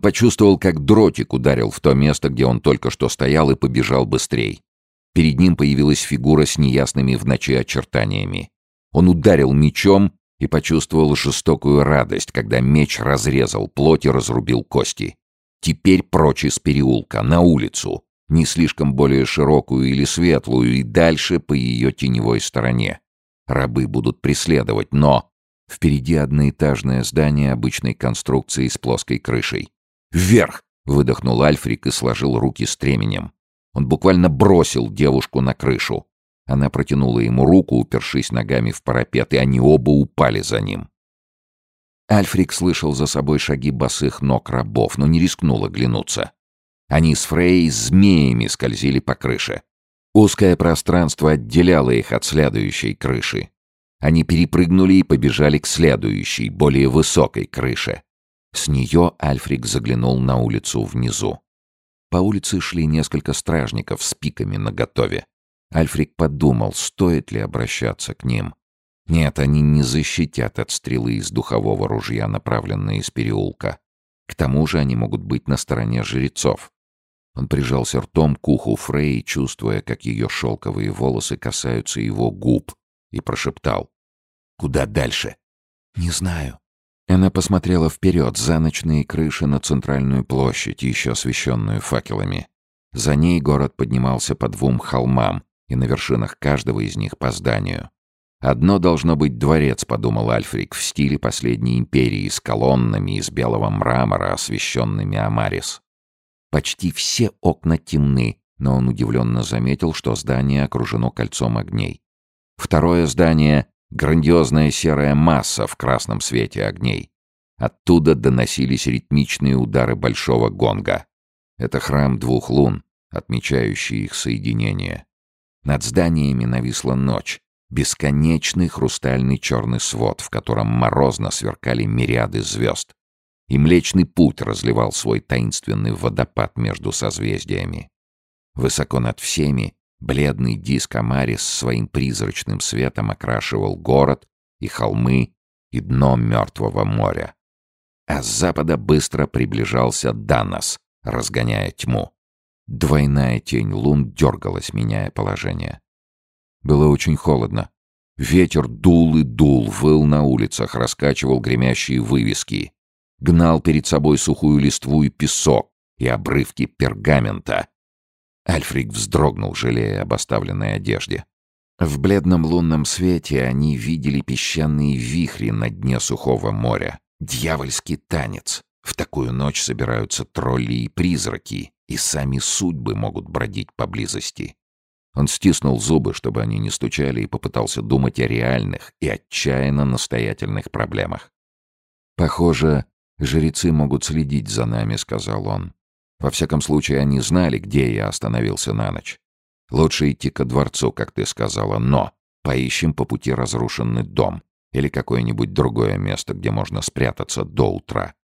Почувствовал, как дротик ударил в то место, где он только что стоял, и побежал быстрей. Перед ним появилась фигура с неясными в ночи очертаниями. Он ударил мечом и почувствовал жестокую радость, когда меч разрезал плоть и разрубил кости. Теперь прочь из переулка, на улицу, не слишком более широкую или светлую, и дальше по ее теневой стороне. Рабы будут преследовать, но... Впереди одноэтажное здание обычной конструкции с плоской крышей. «Вверх!» — выдохнул Альфрик и сложил руки стременем. Он буквально бросил девушку на крышу. Она протянула ему руку, упершись ногами в парапет, и они оба упали за ним. Альфрик слышал за собой шаги босых ног рабов, но не рискнул оглянуться. Они с Фрей змеями скользили по крыше. Узкое пространство отделяло их от следующей крыши. Они перепрыгнули и побежали к следующей, более высокой крыше. С нее Альфрик заглянул на улицу внизу. По улице шли несколько стражников с пиками наготове. Альфрик подумал, стоит ли обращаться к ним. Нет, они не защитят от стрелы из духового ружья, направленной из переулка. К тому же они могут быть на стороне жрецов. Он прижался ртом к уху Фрей, чувствуя, как ее шелковые волосы касаются его губ, и прошептал. «Куда дальше?» «Не знаю». Она посмотрела вперед, за ночные крыши на центральную площадь, еще освещенную факелами. За ней город поднимался по двум холмам, и на вершинах каждого из них по зданию. «Одно должно быть дворец», — подумал Альфрик, в стиле последней империи, с колоннами из белого мрамора, освещенными Амарис. Почти все окна темны, но он удивленно заметил, что здание окружено кольцом огней. Второе здание — грандиозная серая масса в красном свете огней. Оттуда доносились ритмичные удары большого гонга. Это храм двух лун, отмечающий их соединение. Над зданиями нависла ночь, бесконечный хрустальный черный свод, в котором морозно сверкали мириады звезд. И Млечный Путь разливал свой таинственный водопад между созвездиями. Высоко над всеми бледный диск Амарис своим призрачным светом окрашивал город и холмы и дно Мертвого моря. А с запада быстро приближался Данос, разгоняя тьму. Двойная тень лун дергалась, меняя положение. Было очень холодно. Ветер дул и дул, выл на улицах, раскачивал гремящие вывески. Гнал перед собой сухую листву и песок, и обрывки пергамента. Альфрик вздрогнул, жалея об оставленной одежде. В бледном лунном свете они видели песчаные вихри на дне сухого моря. Дьявольский танец. В такую ночь собираются тролли и призраки, и сами судьбы могут бродить поблизости. Он стиснул зубы, чтобы они не стучали, и попытался думать о реальных и отчаянно настоятельных проблемах. «Похоже, жрецы могут следить за нами», — сказал он. «Во всяком случае, они знали, где я остановился на ночь. Лучше идти ко дворцу, как ты сказала, но поищем по пути разрушенный дом или какое-нибудь другое место, где можно спрятаться до утра.